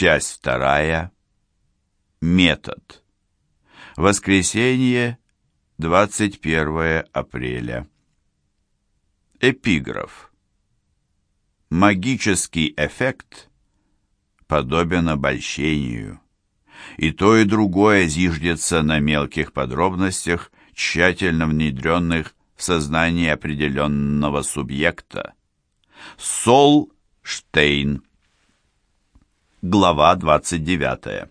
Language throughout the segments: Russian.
Часть вторая. Метод. Воскресенье, 21 апреля. Эпиграф. Магический эффект подобен обольщению. И то, и другое зиждется на мелких подробностях, тщательно внедренных в сознание определенного субъекта. Сол Штейн. Глава 29.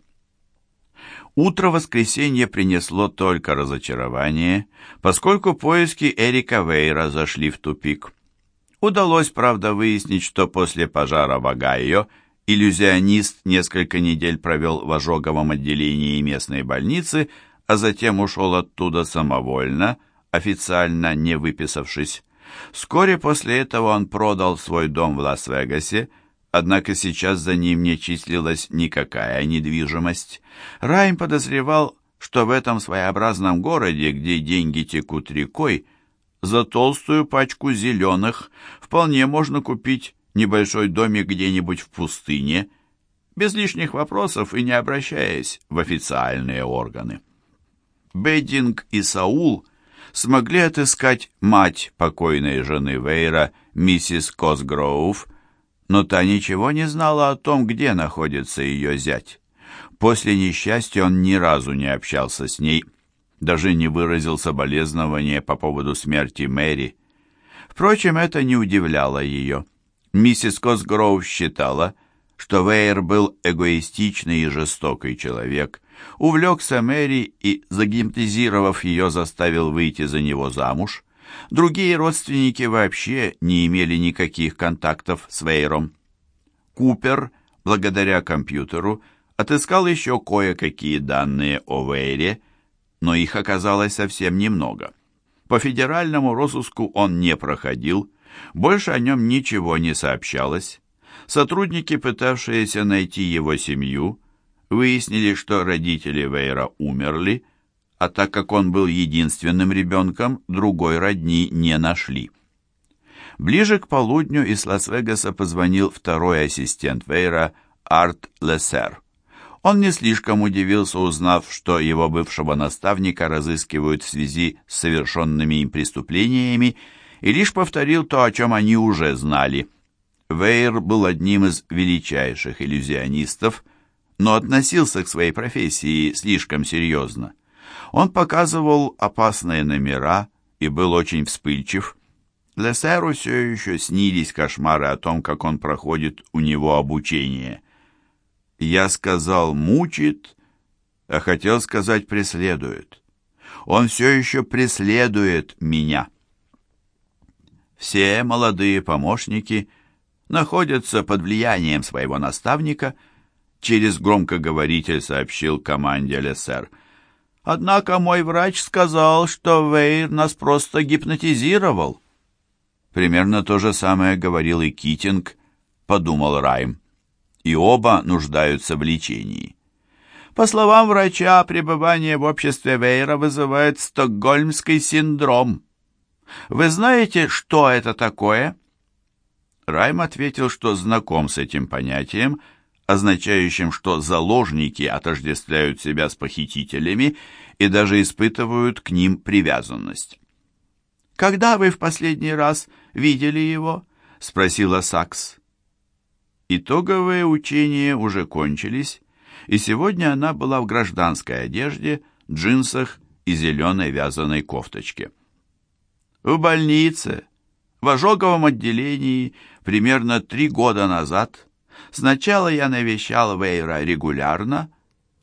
Утро воскресенья принесло только разочарование, поскольку поиски Эрика Вейра зашли в тупик. Удалось, правда, выяснить, что после пожара в Огайо иллюзионист несколько недель провел в ожоговом отделении местной больницы, а затем ушел оттуда самовольно, официально не выписавшись. Вскоре после этого он продал свой дом в Лас-Вегасе, Однако сейчас за ним не числилась никакая недвижимость. Райм подозревал, что в этом своеобразном городе, где деньги текут рекой, за толстую пачку зеленых вполне можно купить небольшой домик где-нибудь в пустыне, без лишних вопросов и не обращаясь в официальные органы. Бейдинг и Саул смогли отыскать мать покойной жены Вейра, миссис Косгроув, но та ничего не знала о том, где находится ее зять. После несчастья он ни разу не общался с ней, даже не выразил соболезнования по поводу смерти Мэри. Впрочем, это не удивляло ее. Миссис Косгроув считала, что Вейер был эгоистичный и жестокий человек, увлекся Мэри и, загипнотизировав ее, заставил выйти за него замуж. Другие родственники вообще не имели никаких контактов с Вейром. Купер, благодаря компьютеру, отыскал еще кое-какие данные о Вейре, но их оказалось совсем немного. По федеральному розыску он не проходил, больше о нем ничего не сообщалось. Сотрудники, пытавшиеся найти его семью, выяснили, что родители Вейра умерли, а так как он был единственным ребенком, другой родни не нашли. Ближе к полудню из Лас-Вегаса позвонил второй ассистент Вейра Арт Лессер. Он не слишком удивился, узнав, что его бывшего наставника разыскивают в связи с совершенными им преступлениями, и лишь повторил то, о чем они уже знали. Вейр был одним из величайших иллюзионистов, но относился к своей профессии слишком серьезно. Он показывал опасные номера и был очень вспыльчив. Лессеру все еще снились кошмары о том, как он проходит у него обучение. Я сказал «мучит», а хотел сказать «преследует». Он все еще преследует меня. Все молодые помощники находятся под влиянием своего наставника, через громкоговоритель сообщил команде Лессер – Однако мой врач сказал, что Вейр нас просто гипнотизировал. Примерно то же самое говорил и Китинг, подумал Райм. И оба нуждаются в лечении. По словам врача, пребывание в обществе Вейра вызывает стокгольмский синдром. Вы знаете, что это такое? Райм ответил, что знаком с этим понятием, означающим, что заложники отождествляют себя с похитителями и даже испытывают к ним привязанность. «Когда вы в последний раз видели его?» — спросила Сакс. Итоговые учения уже кончились, и сегодня она была в гражданской одежде, джинсах и зеленой вязаной кофточке. В больнице, в ожоговом отделении, примерно три года назад Сначала я навещал Вейра регулярно,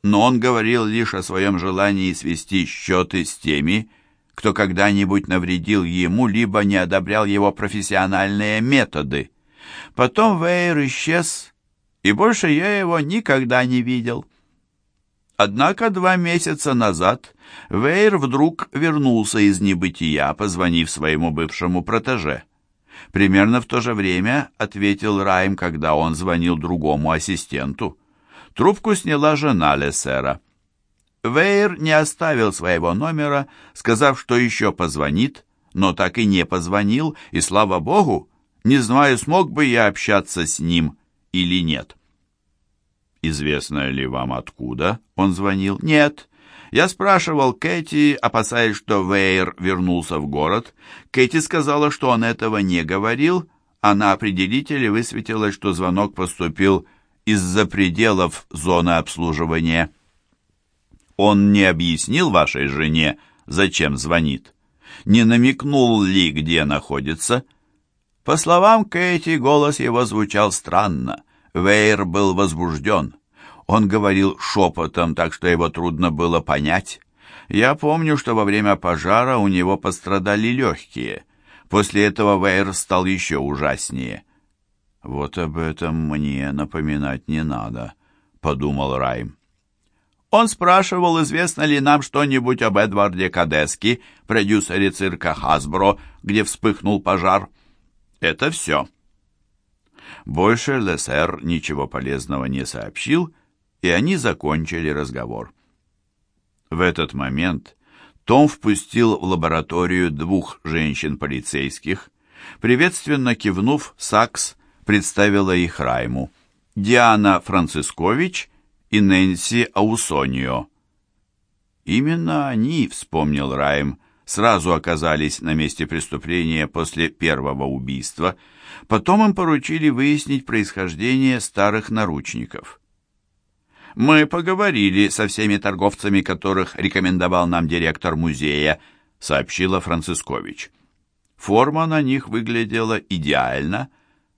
но он говорил лишь о своем желании свести счеты с теми, кто когда-нибудь навредил ему, либо не одобрял его профессиональные методы. Потом Вейр исчез, и больше я его никогда не видел. Однако два месяца назад Вейр вдруг вернулся из небытия, позвонив своему бывшему протеже. Примерно в то же время ответил Райм, когда он звонил другому ассистенту. Трубку сняла жена Лессера. Вейер не оставил своего номера, сказав, что еще позвонит, но так и не позвонил, и, слава богу, не знаю, смог бы я общаться с ним или нет. Известно ли вам откуда он звонил? Нет. Я спрашивал Кэти, опасаясь, что Вейер вернулся в город. Кэти сказала, что он этого не говорил, а на определителе высветилось, что звонок поступил из-за пределов зоны обслуживания. Он не объяснил вашей жене, зачем звонит? Не намекнул ли, где находится? По словам Кэти, голос его звучал странно. Вейер был возбужден. Он говорил шепотом, так что его трудно было понять. Я помню, что во время пожара у него пострадали легкие. После этого Вейер стал еще ужаснее. «Вот об этом мне напоминать не надо», — подумал Райм. Он спрашивал, известно ли нам что-нибудь об Эдварде Кадески, продюсере цирка «Хасбро», где вспыхнул пожар. Это все. Больше Лессер ничего полезного не сообщил, и они закончили разговор. В этот момент Том впустил в лабораторию двух женщин-полицейских. Приветственно кивнув, Сакс представила их Райму. Диана Францискович и Нэнси Аусонио. Именно они, вспомнил Райм, сразу оказались на месте преступления после первого убийства. Потом им поручили выяснить происхождение старых наручников. «Мы поговорили со всеми торговцами, которых рекомендовал нам директор музея», сообщила Францискович. Форма на них выглядела идеально,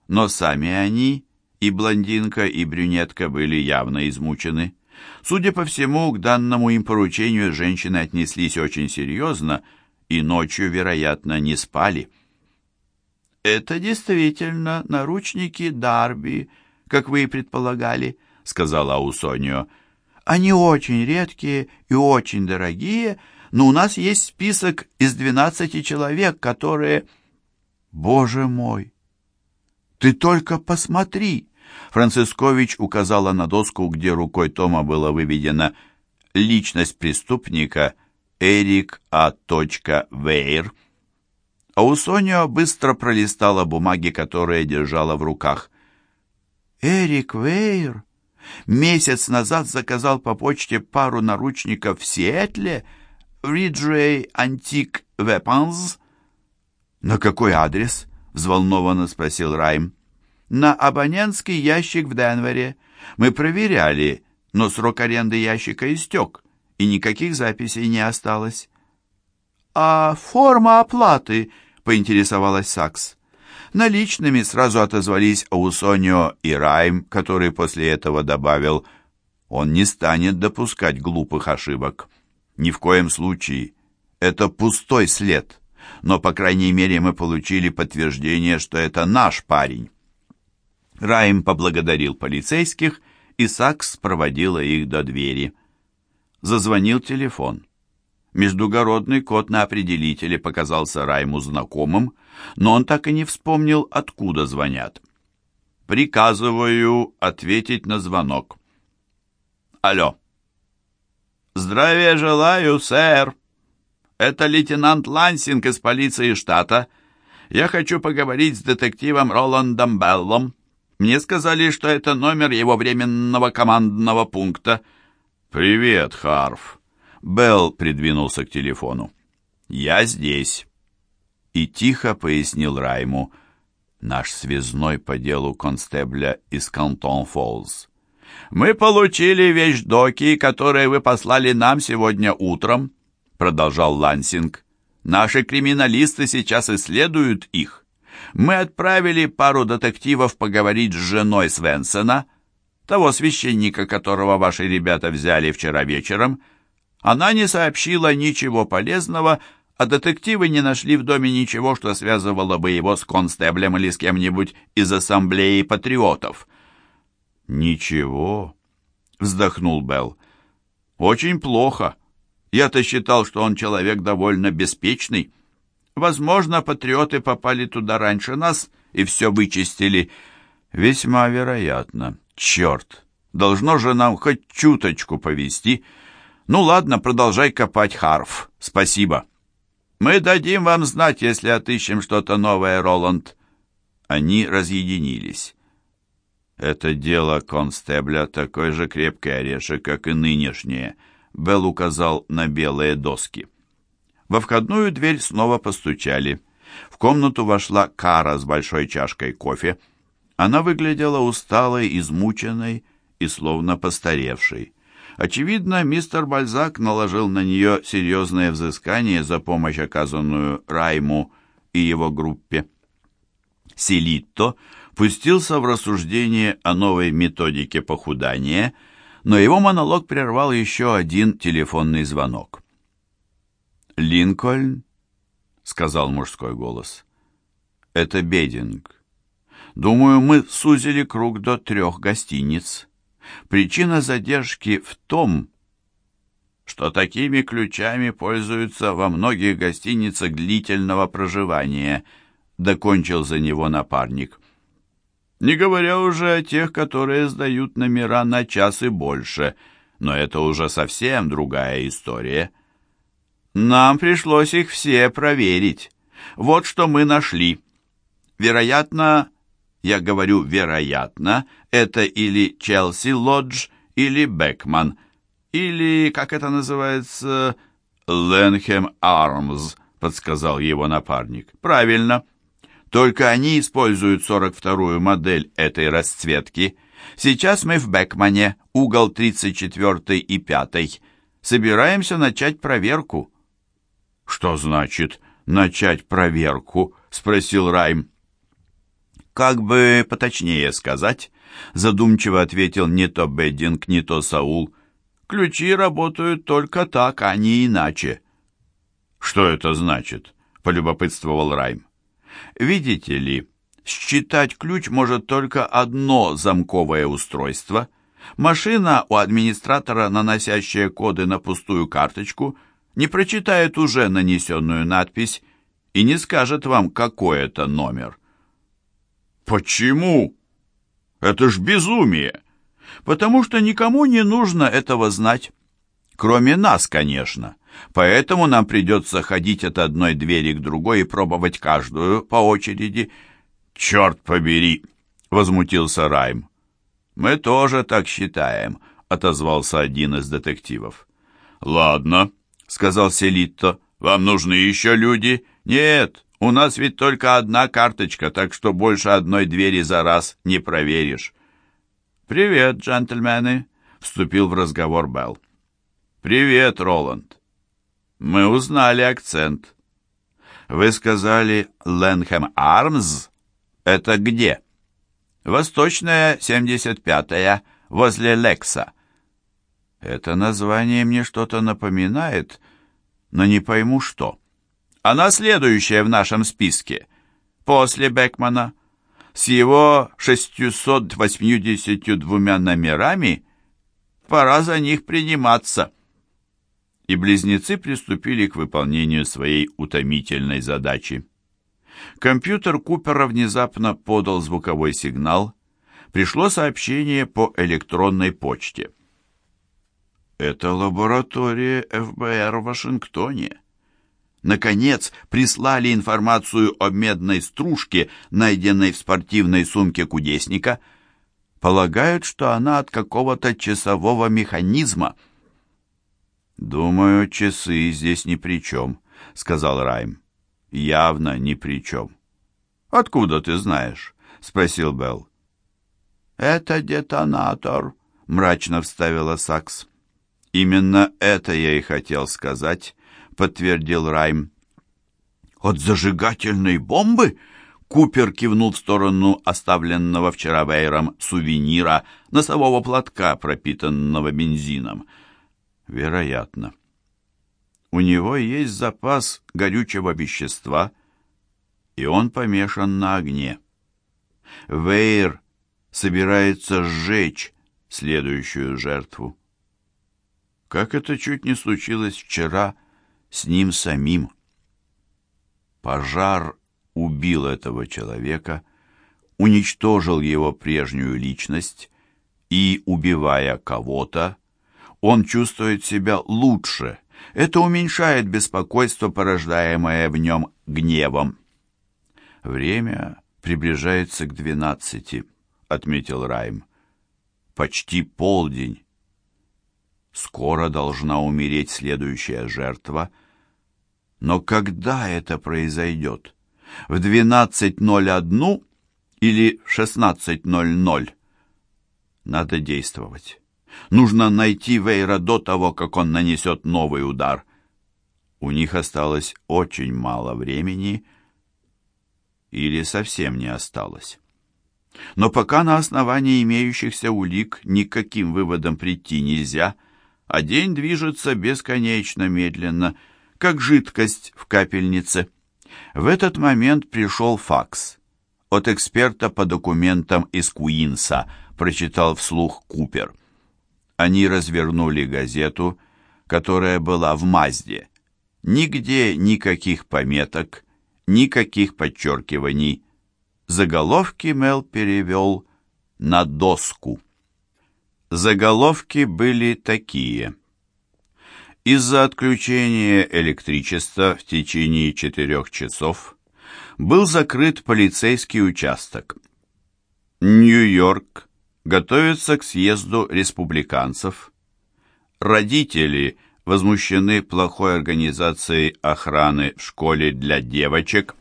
но сами они и блондинка, и брюнетка были явно измучены. Судя по всему, к данному им поручению женщины отнеслись очень серьезно и ночью, вероятно, не спали. «Это действительно наручники Дарби, как вы и предполагали», — сказала Аусонио. «Они очень редкие и очень дорогие, но у нас есть список из двенадцати человек, которые...» «Боже мой! Ты только посмотри!» Францискович указала на доску, где рукой Тома было выведено «Личность преступника Эрик А. Вейр». Аусонио быстро пролистала бумаги, которые держала в руках. «Эрик Вейр месяц назад заказал по почте пару наручников в Сиэтле, в Риджей Антик Weapons». «На какой адрес?» — взволнованно спросил Райм на абонентский ящик в Денвере. Мы проверяли, но срок аренды ящика истек, и никаких записей не осталось. «А форма оплаты?» — поинтересовалась Сакс. Наличными сразу отозвались Аусонио и Райм, который после этого добавил «Он не станет допускать глупых ошибок. Ни в коем случае. Это пустой след. Но, по крайней мере, мы получили подтверждение, что это наш парень». Райм поблагодарил полицейских, и Сакс проводила их до двери. Зазвонил телефон. Междугородный код на определителе показался Райму знакомым, но он так и не вспомнил, откуда звонят. «Приказываю ответить на звонок». «Алло». «Здравия желаю, сэр. Это лейтенант Лансинг из полиции штата. Я хочу поговорить с детективом Роландом Беллом. Мне сказали, что это номер его временного командного пункта. «Привет, Харф!» Белл придвинулся к телефону. «Я здесь!» И тихо пояснил Райму. «Наш связной по делу констебля из Кантон-Фоллз. Мы получили вещдоки, которые вы послали нам сегодня утром», продолжал Лансинг. «Наши криминалисты сейчас исследуют их. Мы отправили пару детективов поговорить с женой Свенсона, того священника, которого ваши ребята взяли вчера вечером. Она не сообщила ничего полезного, а детективы не нашли в доме ничего, что связывало бы его с констеблем или с кем-нибудь из ассамблеи патриотов. «Ничего», — вздохнул Белл. «Очень плохо. Я-то считал, что он человек довольно беспечный». Возможно, патриоты попали туда раньше нас и все вычистили. Весьма вероятно. Черт! Должно же нам хоть чуточку повести. Ну ладно, продолжай копать харф. Спасибо. Мы дадим вам знать, если отыщем что-то новое, Роланд. Они разъединились. Это дело констебля такой же крепкий орешек, как и нынешнее. Белл указал на белые доски. Во входную дверь снова постучали. В комнату вошла Кара с большой чашкой кофе. Она выглядела усталой, измученной и словно постаревшей. Очевидно, мистер Бальзак наложил на нее серьезное взыскание за помощь, оказанную Райму и его группе. Селитто пустился в рассуждение о новой методике похудания, но его монолог прервал еще один телефонный звонок. «Линкольн?» — сказал мужской голос. «Это Бединг. Думаю, мы сузили круг до трех гостиниц. Причина задержки в том, что такими ключами пользуются во многих гостиницах длительного проживания», — докончил за него напарник. Не говоря уже о тех, которые сдают номера на час и больше, но это уже совсем другая история. Нам пришлось их все проверить. Вот что мы нашли. Вероятно, я говорю вероятно, это или Челси Лодж, или Бекман, или, как это называется, Ленхем Армс, подсказал его напарник. Правильно. Только они используют 42-ю модель этой расцветки. Сейчас мы в Бекмане, угол 34 и 5. Собираемся начать проверку. Что значит начать проверку? спросил Райм. Как бы поточнее сказать, задумчиво ответил не то Беддинг, не то Саул. Ключи работают только так, а не иначе. Что это значит? полюбопытствовал Райм. Видите ли, считать ключ может только одно замковое устройство. Машина у администратора, наносящая коды на пустую карточку, не прочитает уже нанесенную надпись и не скажет вам, какой это номер. Почему? Это ж безумие. Потому что никому не нужно этого знать. Кроме нас, конечно. Поэтому нам придется ходить от одной двери к другой и пробовать каждую по очереди. «Черт побери!» — возмутился Райм. «Мы тоже так считаем», — отозвался один из детективов. «Ладно», — сказал Селитто. «Вам нужны еще люди?» «Нет, у нас ведь только одна карточка, так что больше одной двери за раз не проверишь». «Привет, джентльмены», — вступил в разговор Белл. «Привет, Роланд. Мы узнали акцент. Вы сказали Ленхэм Армс? Это где? Восточная, 75-я, возле Лекса. Это название мне что-то напоминает, но не пойму что. Она следующая в нашем списке, после Бекмана. С его 682 номерами пора за них приниматься и близнецы приступили к выполнению своей утомительной задачи. Компьютер Купера внезапно подал звуковой сигнал. Пришло сообщение по электронной почте. «Это лаборатория ФБР в Вашингтоне. Наконец, прислали информацию о медной стружке, найденной в спортивной сумке кудесника. Полагают, что она от какого-то часового механизма». «Думаю, часы здесь ни при чем», — сказал Райм. «Явно ни при чем». «Откуда ты знаешь?» — спросил Белл. «Это детонатор», — мрачно вставила Сакс. «Именно это я и хотел сказать», — подтвердил Райм. «От зажигательной бомбы?» Купер кивнул в сторону оставленного вчера Вейром сувенира, носового платка, пропитанного бензином — Вероятно. У него есть запас горючего вещества, и он помешан на огне. Вейр собирается сжечь следующую жертву. Как это чуть не случилось вчера с ним самим. Пожар убил этого человека, уничтожил его прежнюю личность и, убивая кого-то, он чувствует себя лучше. Это уменьшает беспокойство, порождаемое в нем гневом. Время приближается к двенадцати, отметил Райм. «Почти полдень. Скоро должна умереть следующая жертва. Но когда это произойдет? В 12.01 или в 16.00? Надо действовать. Нужно найти Вейра до того, как он нанесет новый удар. У них осталось очень мало времени, или совсем не осталось. Но пока на основании имеющихся улик никаким выводом прийти нельзя, а день движется бесконечно медленно, как жидкость в капельнице. В этот момент пришел факс. От эксперта по документам из Куинса, прочитал вслух Купер. Они развернули газету, которая была в Мазде. Нигде никаких пометок, никаких подчеркиваний. Заголовки Мел перевел на доску. Заголовки были такие. Из-за отключения электричества в течение четырех часов был закрыт полицейский участок. Нью-Йорк готовится к съезду республиканцев. Родители возмущены плохой организацией охраны в школе для девочек.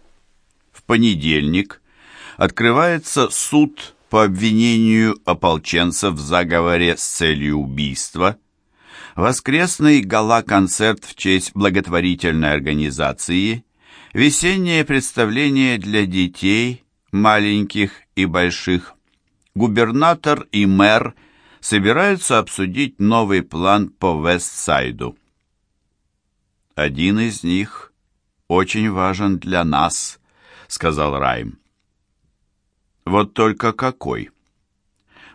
В понедельник – открывается суд по обвинению ополченцев в заговоре с целью убийства, воскресный гала-концерт в честь благотворительной организации, весеннее представление для детей, маленьких и больших, губернатор и мэр собираются обсудить новый план по Вестсайду. «Один из них очень важен для нас», — сказал Райм. Вот только какой?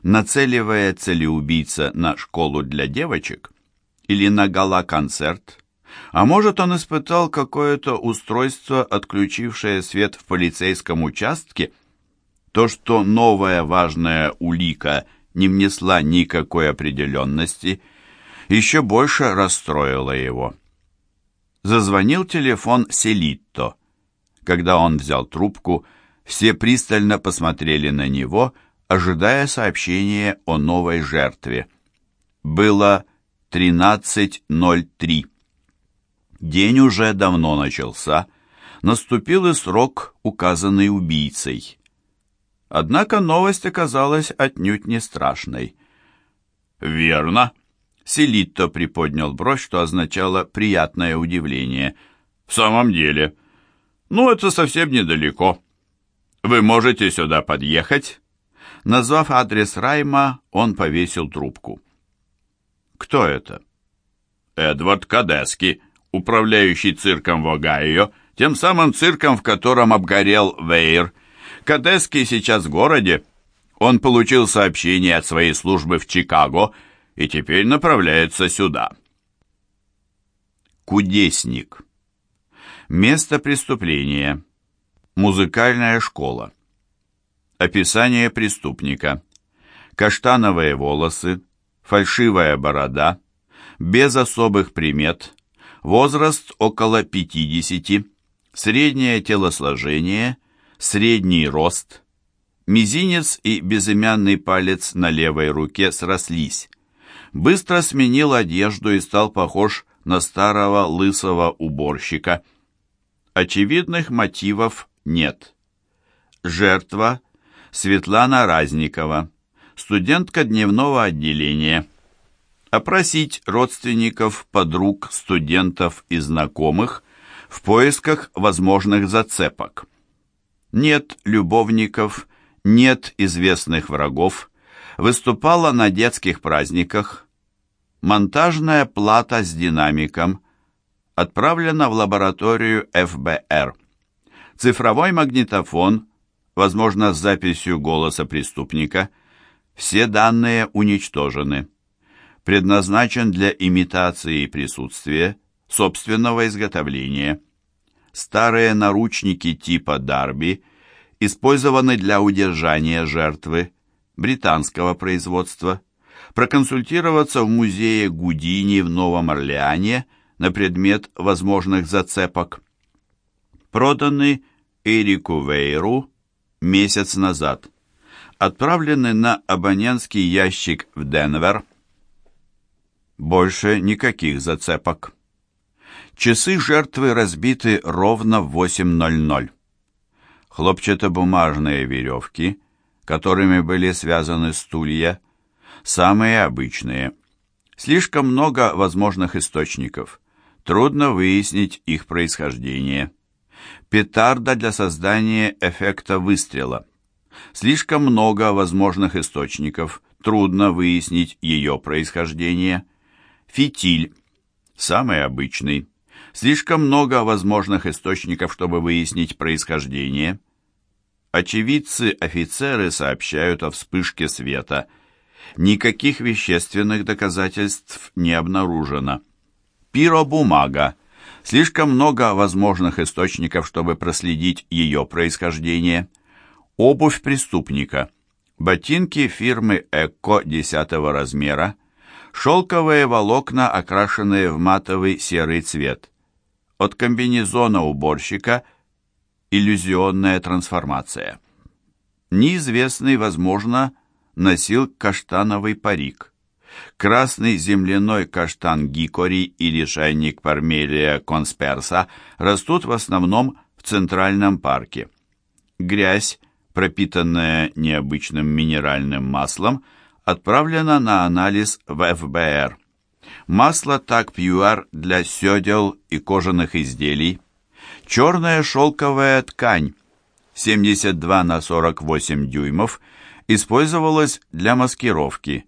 Нацеливается ли убийца на школу для девочек или на гала-концерт? А может, он испытал какое-то устройство, отключившее свет в полицейском участке? То, что новая важная улика не внесла никакой определенности, еще больше расстроило его. Зазвонил телефон Селитто. Когда он взял трубку, все пристально посмотрели на него, ожидая сообщения о новой жертве. Было 13.03. День уже давно начался, наступил и срок, указанный убийцей. Однако новость оказалась отнюдь не страшной. «Верно», — Селитто приподнял бровь, что означало «приятное удивление». «В самом деле. Ну, это совсем недалеко». «Вы можете сюда подъехать?» Назвав адрес Райма, он повесил трубку. «Кто это?» «Эдвард Кадески, управляющий цирком в Огайо, тем самым цирком, в котором обгорел Вейр. Кадески сейчас в городе. Он получил сообщение от своей службы в Чикаго и теперь направляется сюда». Кудесник. Место преступления. Музыкальная школа. Описание преступника. Каштановые волосы, фальшивая борода, без особых примет, возраст около 50, среднее телосложение, средний рост, мизинец и безымянный палец на левой руке срослись. Быстро сменил одежду и стал похож на старого лысого уборщика. Очевидных мотивов нет. Жертва Светлана Разникова, студентка дневного отделения. Опросить родственников, подруг, студентов и знакомых в поисках возможных зацепок. Нет любовников, нет известных врагов. Выступала на детских праздниках. Монтажная плата с динамиком. Отправлена в лабораторию ФБР. Цифровой магнитофон, возможно, с записью голоса преступника. Все данные уничтожены. Предназначен для имитации присутствия, собственного изготовления. Старые наручники типа Дарби использованы для удержания жертвы, британского производства. Проконсультироваться в музее Гудини в Новом Орлеане на предмет возможных зацепок. Проданы Эрику Вейру месяц назад. отправлены на абонентский ящик в Денвер. Больше никаких зацепок. Часы жертвы разбиты ровно в 8.00. Хлопчатобумажные веревки, которыми были связаны стулья, самые обычные. Слишком много возможных источников. Трудно выяснить их происхождение. Петарда для создания эффекта выстрела. Слишком много возможных источников. Трудно выяснить ее происхождение. Фитиль. Самый обычный. Слишком много возможных источников, чтобы выяснить происхождение. Очевидцы-офицеры сообщают о вспышке света. Никаких вещественных доказательств не обнаружено. Пиробумага. Слишком много возможных источников, чтобы проследить ее происхождение. Обувь преступника. Ботинки фирмы «Эко» 10 размера. Шелковые волокна, окрашенные в матовый серый цвет. От комбинезона уборщика иллюзионная трансформация. Неизвестный, возможно, носил каштановый парик. Красный земляной каштан гикори или шайник пармелия консперса растут в основном в Центральном парке. Грязь, пропитанная необычным минеральным маслом, отправлена на анализ в ФБР. Масло так пьюар для седел и кожаных изделий. Черная шелковая ткань 72 на 48 дюймов использовалась для маскировки.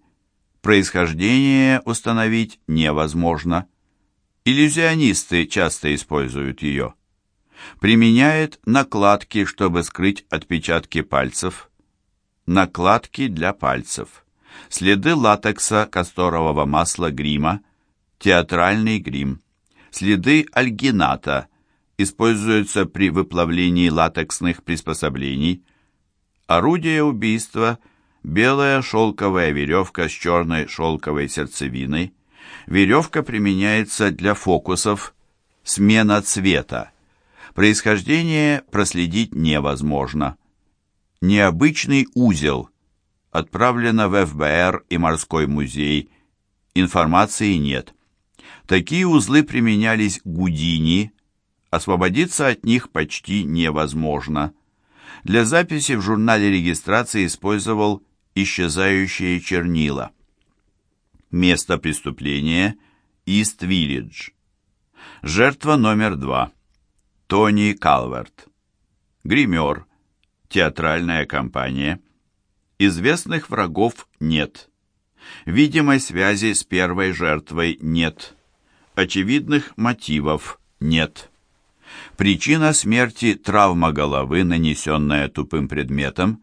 Происхождение установить невозможно. Иллюзионисты часто используют ее. Применяет накладки, чтобы скрыть отпечатки пальцев. Накладки для пальцев следы латекса, касторового масла, грима, театральный грим, следы альгината, используются при выплавлении латексных приспособлений, орудие убийства, белая шелковая веревка с черной шелковой сердцевиной, веревка применяется для фокусов, смена цвета, происхождение проследить невозможно, необычный узел – отправлено в ФБР и морской музей. Информации нет. Такие узлы применялись Гудини. Освободиться от них почти невозможно. Для записи в журнале регистрации использовал исчезающие чернила. Место преступления – Ист-Виллидж. Жертва номер два – Тони Калверт. Гример. Театральная компания – Известных врагов нет. Видимой связи с первой жертвой нет. Очевидных мотивов нет. Причина смерти – травма головы, нанесенная тупым предметом,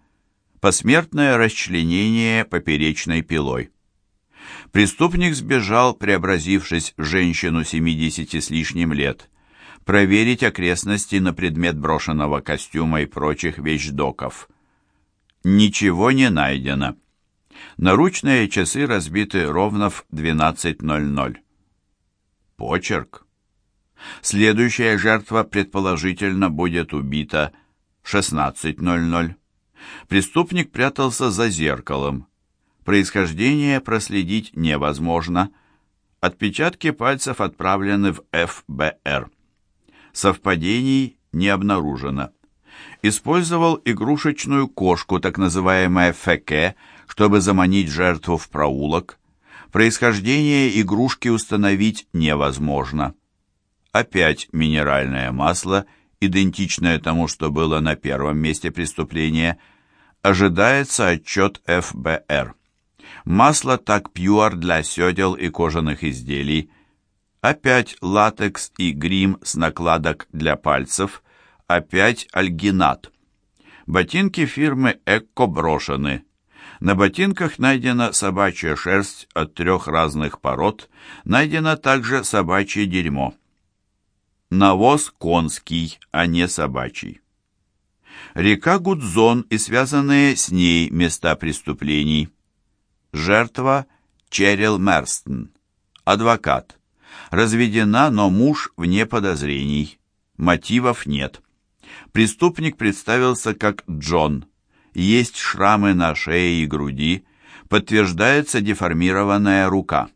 посмертное расчленение поперечной пилой. Преступник сбежал, преобразившись в женщину 70 с лишним лет. Проверить окрестности на предмет брошенного костюма и прочих вещдоков – Ничего не найдено. Наручные часы разбиты ровно в 12.00. Почерк. Следующая жертва, предположительно, будет убита в 16.00. Преступник прятался за зеркалом. Происхождение проследить невозможно. Отпечатки пальцев отправлены в ФБР. Совпадений не обнаружено использовал игрушечную кошку, так называемое феке, чтобы заманить жертву в проулок. Происхождение игрушки установить невозможно. Опять минеральное масло, идентичное тому, что было на первом месте преступления. Ожидается отчет ФБР. Масло так пьюар для седел и кожаных изделий. Опять латекс и грим с накладок для пальцев – Опять альгинат. Ботинки фирмы «Экко» брошены. На ботинках найдена собачья шерсть от трех разных пород, найдено также собачье дерьмо. Навоз конский, а не собачий. Река Гудзон и связанные с ней места преступлений. Жертва Черил Мерстон. Адвокат. Разведена, но муж вне подозрений. Мотивов нет. Преступник представился как Джон. есть шрамы на шее и груди, подтверждается деформированная рука.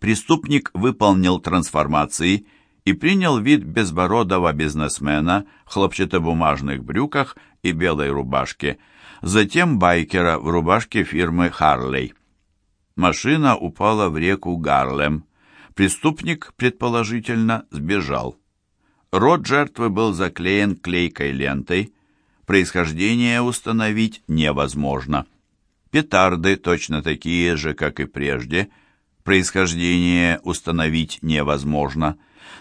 Преступник выполнил трансформации и принял вид безбородого бизнесмена в хлопчатобумажных брюках и белой рубашке, затем байкера в рубашке фирмы «Харлей». Машина упала в реку Гарлем. Преступник, предположительно, сбежал. Рот жертвы был заклеен клейкой лентой. Происхождение установить невозможно. Петарды точно такие же, как и прежде. Происхождение установить невозможно.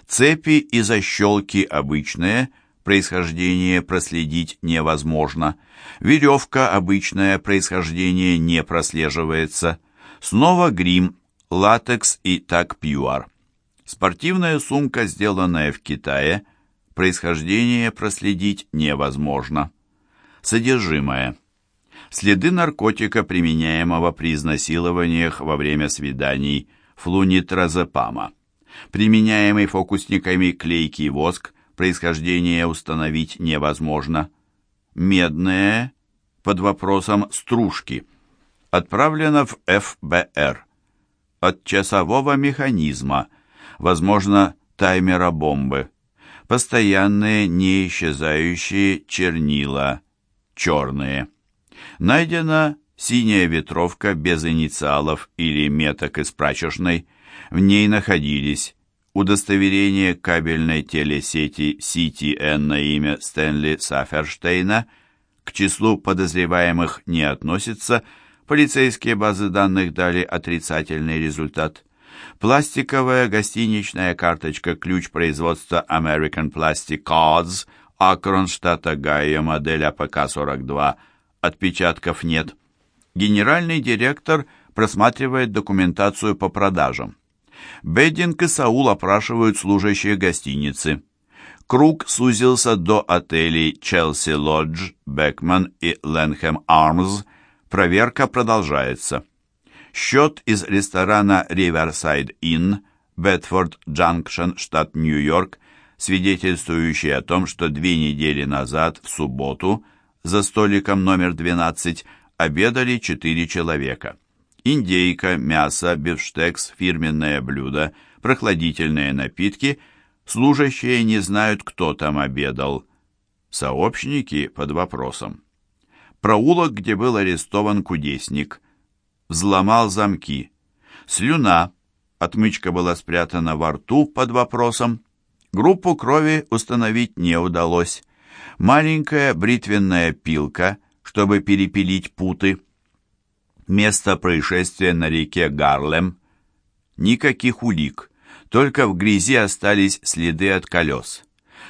Цепи и защелки обычные, происхождение проследить невозможно. Веревка обычное, происхождение не прослеживается. Снова грим, латекс и так пьюар. Спортивная сумка, сделанная в Китае, происхождение проследить невозможно. Содержимое. Следы наркотика, применяемого при изнасилованиях во время свиданий, флунитразепама. Применяемый фокусниками клейкий воск, происхождение установить невозможно. Медные, под вопросом стружки, отправлено в ФБР. От часового механизма, возможно, таймера бомбы. Постоянные, не исчезающие чернила, черные. Найдена синяя ветровка без инициалов или меток из прачечной. В ней находились удостоверение кабельной телесети CTN на имя Стэнли Саферштейна, к числу подозреваемых не относится, полицейские базы данных дали отрицательный результат. Пластиковая гостиничная карточка-ключ производства American Plastic Cards, Акрон, штат Огайо, модель АПК-42, отпечатков нет. Генеральный директор просматривает документацию по продажам. Беддинг и Саул опрашивают служащие гостиницы. Круг сузился до отелей «Челси Лодж», «Бекман» и «Ленхэм Армс». Проверка продолжается. Счет из ресторана «Риверсайд Инн», Бетфорд Джанкшен, штат Нью-Йорк, свидетельствующий о том, что две недели назад, в субботу, за столиком номер 12, обедали четыре человека. Индейка, мясо, бифштекс, фирменное блюдо, прохладительные напитки. Служащие не знают, кто там обедал. Сообщники под вопросом. Проулок, где был арестован кудесник взломал замки. Слюна, отмычка была спрятана во рту под вопросом. Группу крови установить не удалось. Маленькая бритвенная пилка, чтобы перепилить путы. Место происшествия на реке Гарлем. Никаких улик, только в грязи остались следы от колес.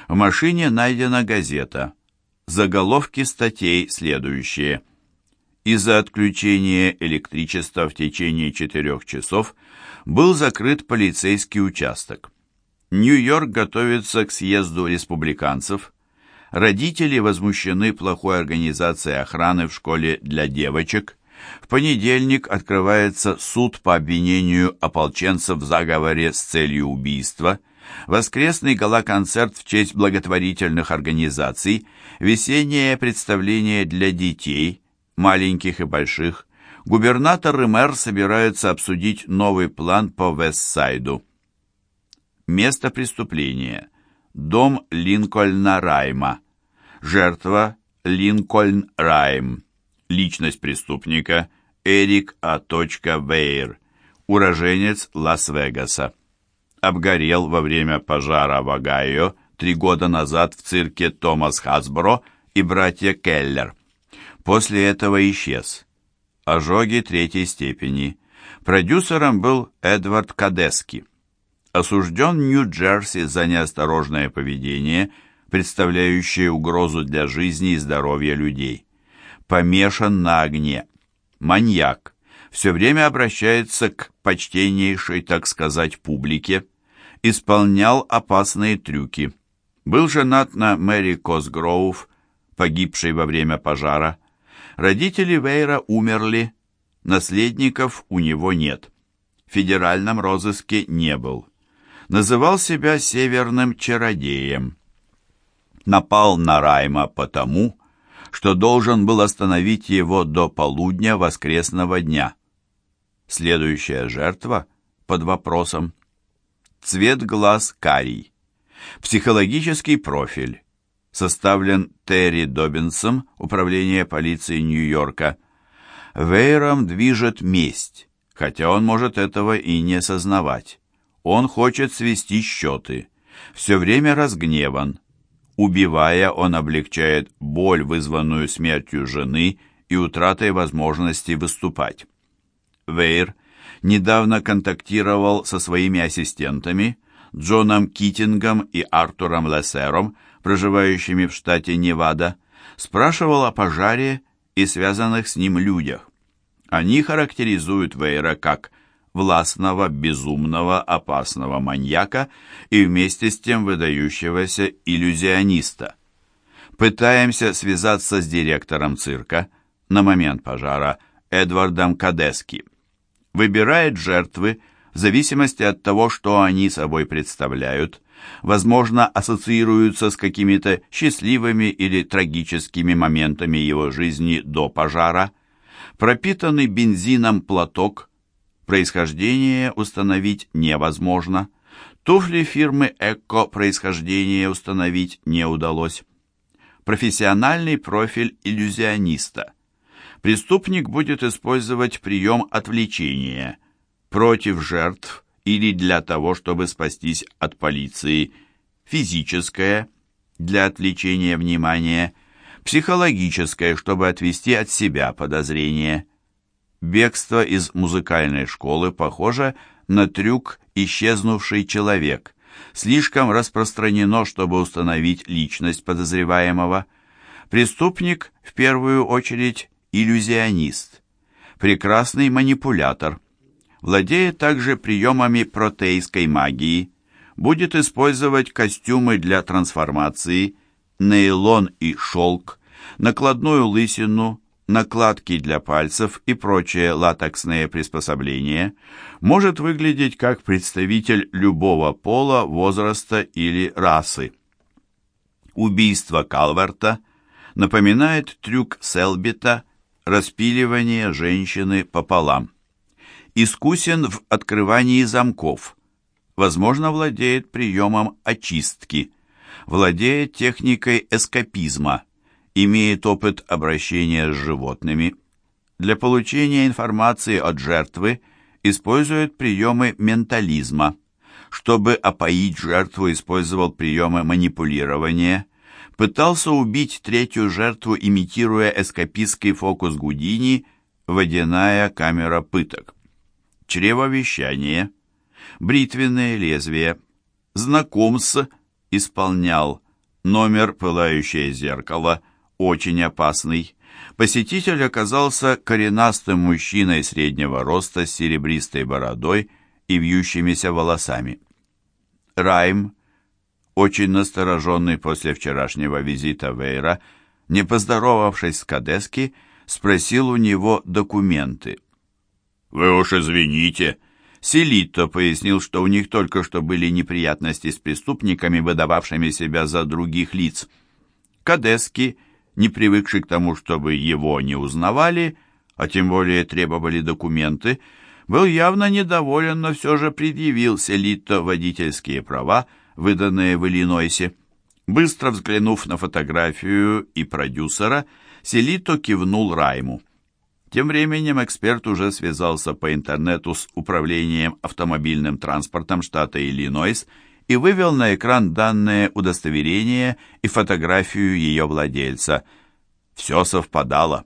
В машине найдена газета. Заголовки статей следующие – из-за отключения электричества в течение четырех часов был закрыт полицейский участок. Нью-Йорк готовится к съезду республиканцев. Родители возмущены плохой организацией охраны в школе для девочек. В понедельник открывается суд по обвинению ополченцев в заговоре с целью убийства. Воскресный гала-концерт в честь благотворительных организаций. Весеннее представление для детей – маленьких и больших, губернатор и мэр собираются обсудить новый план по Вестсайду. Место преступления. Дом Линкольна Райма. Жертва Линкольн Райм. Личность преступника Эрик А. Вейр. Уроженец Лас-Вегаса. Обгорел во время пожара в Огайо три года назад в цирке Томас Хасбро и братья Келлер. После этого исчез. Ожоги третьей степени. Продюсером был Эдвард Кадески. Осужден Нью-Джерси за неосторожное поведение, представляющее угрозу для жизни и здоровья людей. Помешан на огне. Маньяк. Все время обращается к почтеннейшей, так сказать, публике. Исполнял опасные трюки. Был женат на Мэри Косгроув, погибшей во время пожара. Родители Вейра умерли, наследников у него нет. В федеральном розыске не был. Называл себя северным чародеем. Напал на Райма потому, что должен был остановить его до полудня воскресного дня. Следующая жертва под вопросом. Цвет глаз карий. Психологический профиль. Составлен Терри Добинсом, Управление полиции Нью-Йорка. Вейром движет месть, хотя он может этого и не сознавать. Он хочет свести счеты. Все время разгневан. Убивая, он облегчает боль, вызванную смертью жены и утратой возможности выступать. Вейр недавно контактировал со своими ассистентами Джоном Китингом и Артуром Лессером, проживающими в штате Невада, спрашивал о пожаре и связанных с ним людях. Они характеризуют Вейра как властного, безумного, опасного маньяка и вместе с тем выдающегося иллюзиониста. Пытаемся связаться с директором цирка. На момент пожара Эдвардом Кадески. Выбирает жертвы в зависимости от того, что они собой представляют, возможно, ассоциируются с какими-то счастливыми или трагическими моментами его жизни до пожара, пропитанный бензином платок, происхождение установить невозможно, туфли фирмы «Эко» происхождение установить не удалось. Профессиональный профиль иллюзиониста – преступник будет использовать прием отвлечения против жертв или для того, чтобы спастись от полиции, физическое для отвлечения внимания, психологическое, чтобы отвести от себя подозрения. Бегство из музыкальной школы похоже на трюк «исчезнувший человек», слишком распространено, чтобы установить личность подозреваемого. Преступник, в первую очередь, иллюзионист, прекрасный манипулятор, владеет также приемами протейской магии, будет использовать костюмы для трансформации, нейлон и шелк, накладную лысину, накладки для пальцев и прочие латексные приспособления, может выглядеть как представитель любого пола, возраста или расы. Убийство Калверта напоминает трюк Селбита – распиливание женщины пополам. Искусен в открывании замков. Возможно, владеет приемом очистки. Владеет техникой эскапизма. Имеет опыт обращения с животными. Для получения информации от жертвы использует приемы ментализма. Чтобы опоить жертву, использовал приемы манипулирования – пытался убить третью жертву, имитируя эскапистский фокус Гудини «Водяная камера пыток». Чревовещание, бритвенное лезвие, знаком с, исполнял, номер «Пылающее зеркало», очень опасный. Посетитель оказался коренастым мужчиной среднего роста с серебристой бородой и вьющимися волосами. Райм очень настороженный после вчерашнего визита Вейра, не поздоровавшись с Кадески, спросил у него документы. «Вы уж извините», Селитто пояснил, что у них только что были неприятности с преступниками, выдававшими себя за других лиц. Кадески, не привыкший к тому, чтобы его не узнавали, а тем более требовали документы, был явно недоволен, но все же предъявил Селитто водительские права, выданные в Иллинойсе. Быстро взглянув на фотографию и продюсера, Селито кивнул Райму. Тем временем эксперт уже связался по интернету с управлением автомобильным транспортом штата Иллинойс и вывел на экран данные удостоверения и фотографию ее владельца. Все совпадало.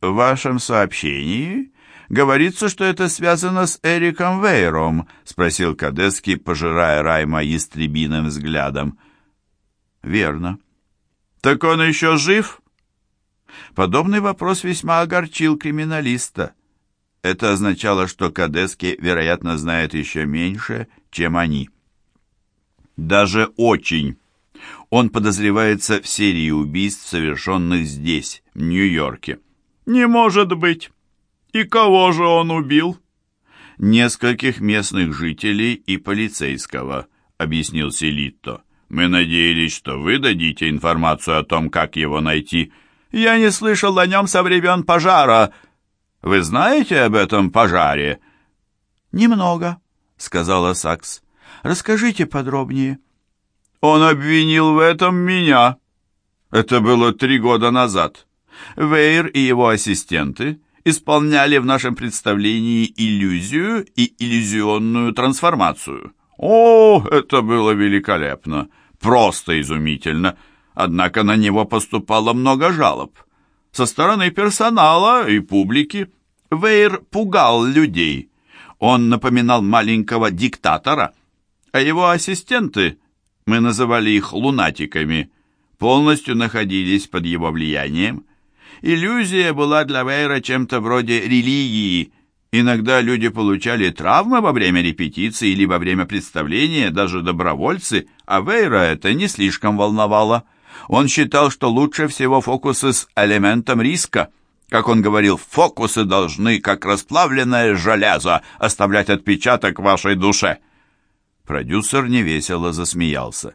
«В вашем сообщении Говорится, что это связано с Эриком Вейром?» — спросил Кадески, пожирая Райма ястребиным взглядом. «Верно». «Так он еще жив?» Подобный вопрос весьма огорчил криминалиста. Это означало, что Кадески, вероятно, знает еще меньше, чем они. Даже очень. Он подозревается в серии убийств, совершенных здесь, в Нью-Йорке. «Не может быть!» «И кого же он убил?» «Нескольких местных жителей и полицейского», — объяснил Селитто. Мы надеялись, что вы дадите информацию о том, как его найти. Я не слышал о нем со времен пожара. Вы знаете об этом пожаре?» «Немного», — сказала Сакс. «Расскажите подробнее». «Он обвинил в этом меня. Это было три года назад. Вейер и его ассистенты исполняли в нашем представлении иллюзию и иллюзионную трансформацию. О, это было великолепно, просто изумительно. Однако на него поступало много жалоб. Со стороны персонала и публики. Вейер пугал людей. Он напоминал маленького диктатора, а его ассистенты, мы называли их лунатиками, полностью находились под его влиянием. Иллюзия была для Вейра чем-то вроде религии. Иногда люди получали травмы во время репетиции или во время представления, даже добровольцы, а Вейра это не слишком волновало. Он считал, что лучше всего фокусы с элементом риска. Как он говорил, фокусы должны, как расплавленное железо, оставлять отпечаток вашей душе. Продюсер невесело засмеялся.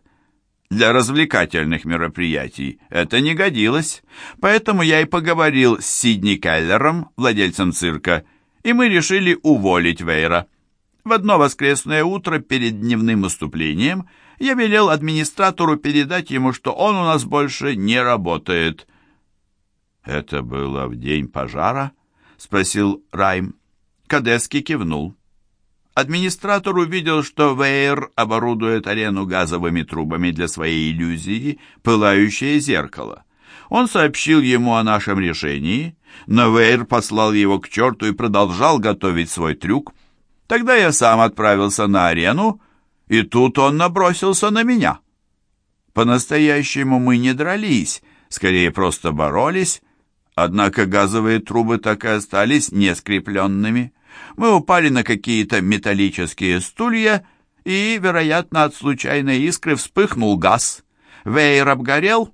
Для развлекательных мероприятий это не годилось, поэтому я и поговорил с Сидни Келлером, владельцем цирка, и мы решили уволить Вейра. В одно воскресное утро перед дневным выступлением я велел администратору передать ему, что он у нас больше не работает. «Это было в день пожара?» — спросил Райм. Кадески кивнул. Администратор увидел, что Вейер оборудует арену газовыми трубами для своей иллюзии «Пылающее зеркало». Он сообщил ему о нашем решении, но Вейер послал его к черту и продолжал готовить свой трюк. Тогда я сам отправился на арену, и тут он набросился на меня. По-настоящему мы не дрались, скорее просто боролись, однако газовые трубы так и остались нескрепленными. Мы упали на какие-то металлические стулья, и, вероятно, от случайной искры вспыхнул газ. Вейер обгорел,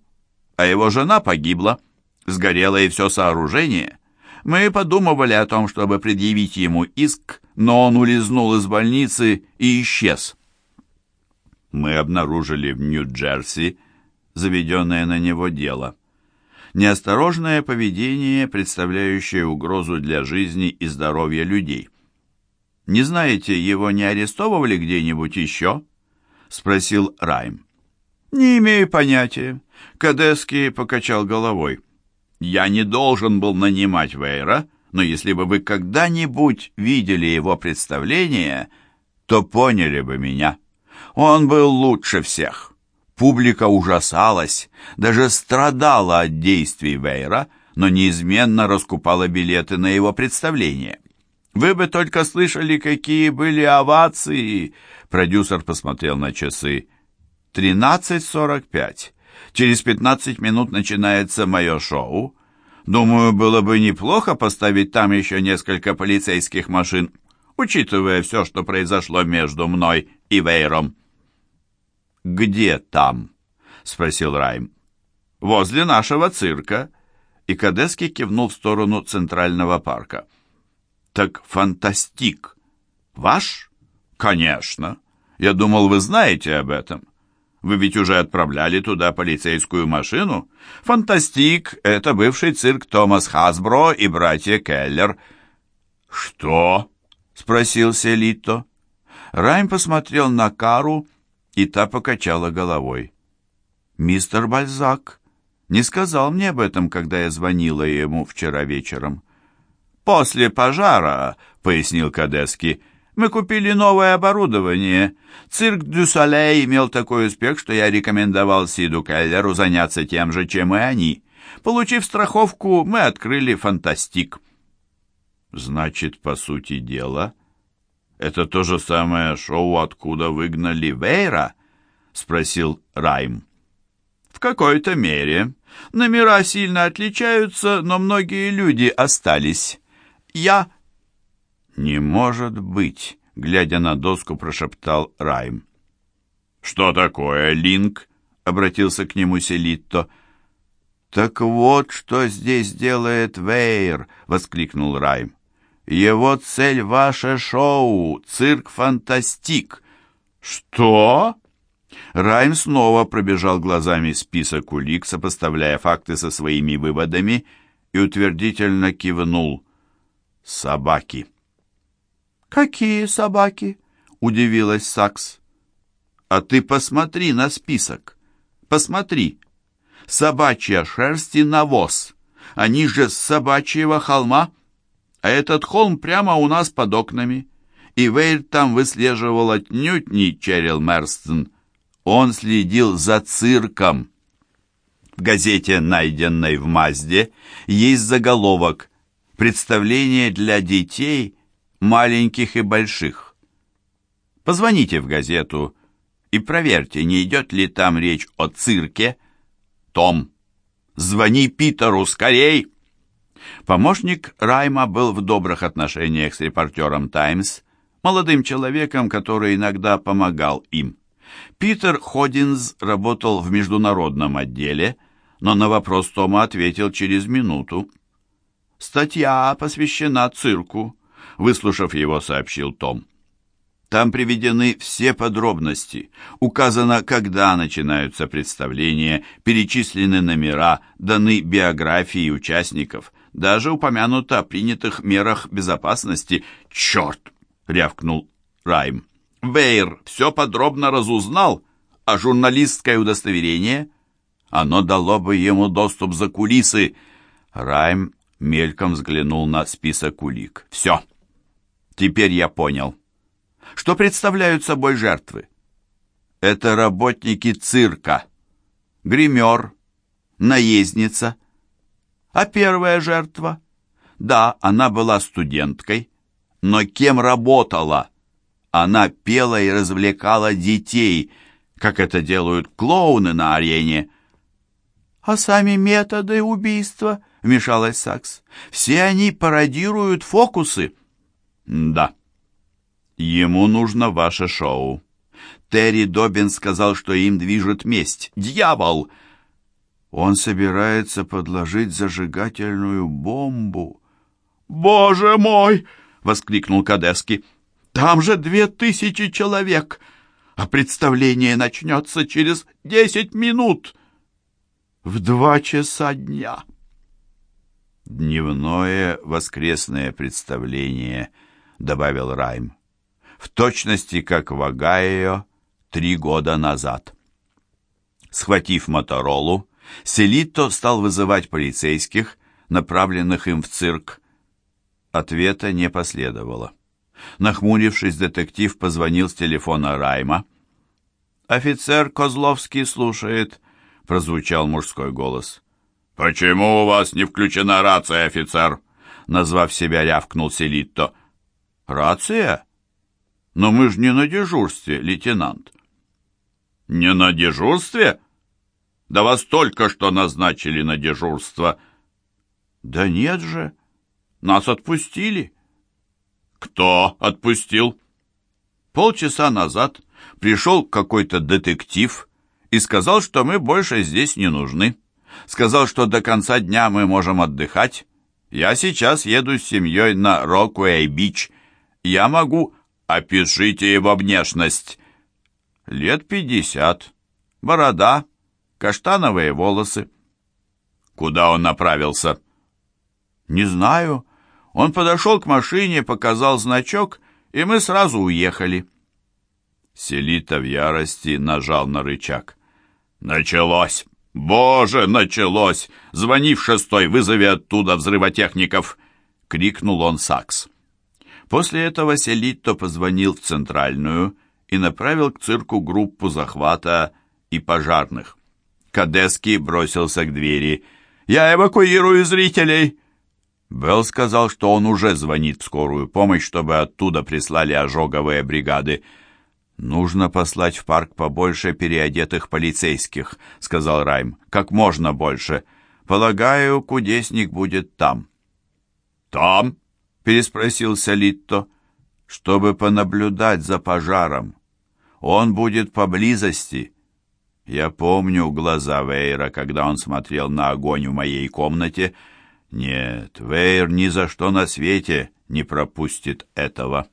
а его жена погибла. Сгорело и все сооружение. Мы подумывали о том, чтобы предъявить ему иск, но он улизнул из больницы и исчез. Мы обнаружили в Нью-Джерси заведенное на него дело неосторожное поведение, представляющее угрозу для жизни и здоровья людей. «Не знаете, его не арестовывали где-нибудь еще?» — спросил Райм. «Не имею понятия», — Кадески покачал головой. «Я не должен был нанимать Вейра, но если бы вы когда-нибудь видели его представление, то поняли бы меня. Он был лучше всех». Публика ужасалась, даже страдала от действий Вейра, но неизменно раскупала билеты на его представление. «Вы бы только слышали, какие были овации!» Продюсер посмотрел на часы. «Тринадцать сорок пять. Через пятнадцать минут начинается мое шоу. Думаю, было бы неплохо поставить там еще несколько полицейских машин, учитывая все, что произошло между мной и Вейром». «Где там?» — спросил Райм. «Возле нашего цирка». И Кадески кивнул в сторону Центрального парка. «Так фантастик! Ваш?» «Конечно. Я думал, вы знаете об этом. Вы ведь уже отправляли туда полицейскую машину. Фантастик — это бывший цирк Томас Хасбро и братья Келлер». «Что?» — спросил Селито. Райм посмотрел на Кару и та покачала головой. «Мистер Бальзак не сказал мне об этом, когда я звонила ему вчера вечером». «После пожара», — пояснил Кадески, — «мы купили новое оборудование. Цирк Дю Солей имел такой успех, что я рекомендовал Сиду Келлеру заняться тем же, чем и они. Получив страховку, мы открыли «Фантастик». «Значит, по сути дела...» «Это то же самое шоу, откуда выгнали Вейра?» — спросил Райм. «В какой-то мере. Номера сильно отличаются, но многие люди остались. Я...» «Не может быть!» — глядя на доску, прошептал Райм. «Что такое, Линк?» — обратился к нему Селитто. «Так вот, что здесь делает Вейр!» — воскликнул Райм. Его цель — ваше шоу, цирк «Фантастик». Что? Райм снова пробежал глазами список улик, сопоставляя факты со своими выводами, и утвердительно кивнул. «Собаки». «Какие собаки?» — удивилась Сакс. «А ты посмотри на список. Посмотри. Собачья шерсть и навоз. Они же с собачьего холма. А этот холм прямо у нас под окнами. И Вейль там выслеживал отнюдь не Черил Мерстон. Он следил за цирком. В газете, найденной в Мазде, есть заголовок «Представление для детей, маленьких и больших». Позвоните в газету и проверьте, не идет ли там речь о цирке. Том, звони Питеру скорей! Помощник Райма был в добрых отношениях с репортером «Таймс», молодым человеком, который иногда помогал им. Питер Ходинс работал в международном отделе, но на вопрос Тома ответил через минуту. «Статья посвящена цирку», — выслушав его, сообщил Том. Там приведены все подробности. Указано, когда начинаются представления, перечислены номера, даны биографии участников. Даже упомянуто о принятых мерах безопасности. «Черт!» — рявкнул Райм. «Вейр все подробно разузнал, а журналистское удостоверение? Оно дало бы ему доступ за кулисы». Райм мельком взглянул на список улик. «Все. Теперь я понял». Что представляют собой жертвы? Это работники цирка, гример, наездница. А первая жертва? Да, она была студенткой, но кем работала? Она пела и развлекала детей, как это делают клоуны на арене. «А сами методы убийства?» — вмешалась Сакс. «Все они пародируют фокусы». «Да», Ему нужно ваше шоу. Терри Добин сказал, что им движет месть. Дьявол! Он собирается подложить зажигательную бомбу. «Боже мой!» — воскликнул Кадески. «Там же две тысячи человек, а представление начнется через десять минут. В два часа дня». «Дневное воскресное представление», — добавил Райм в точности как в Огайо три года назад. Схватив Моторолу, Селитто стал вызывать полицейских, направленных им в цирк. Ответа не последовало. Нахмурившись, детектив позвонил с телефона Райма. «Офицер Козловский слушает», — прозвучал мужской голос. «Почему у вас не включена рация, офицер?» Назвав себя, рявкнул Селитто. «Рация?» Но мы же не на дежурстве, лейтенант. Не на дежурстве? Да вас только что назначили на дежурство. Да нет же, нас отпустили. Кто отпустил? Полчаса назад пришел какой-то детектив и сказал, что мы больше здесь не нужны. Сказал, что до конца дня мы можем отдыхать. Я сейчас еду с семьей на Рокуэй-Бич. Я могу «Опишите его внешность». «Лет пятьдесят. Борода, каштановые волосы». «Куда он направился?» «Не знаю. Он подошел к машине, показал значок, и мы сразу уехали». Селита в ярости нажал на рычаг. «Началось! Боже, началось! Звони в шестой, вызови оттуда взрывотехников!» — крикнул он Сакс. После этого Селитто позвонил в Центральную и направил к цирку группу захвата и пожарных. Кадески бросился к двери. «Я эвакуирую зрителей!» Белл сказал, что он уже звонит в скорую помощь, чтобы оттуда прислали ожоговые бригады. «Нужно послать в парк побольше переодетых полицейских», — сказал Райм. «Как можно больше. Полагаю, кудесник будет там». «Там?» переспросил Солитто, чтобы понаблюдать за пожаром. Он будет поблизости. Я помню глаза Вейра, когда он смотрел на огонь в моей комнате. Нет, Вейр ни за что на свете не пропустит этого.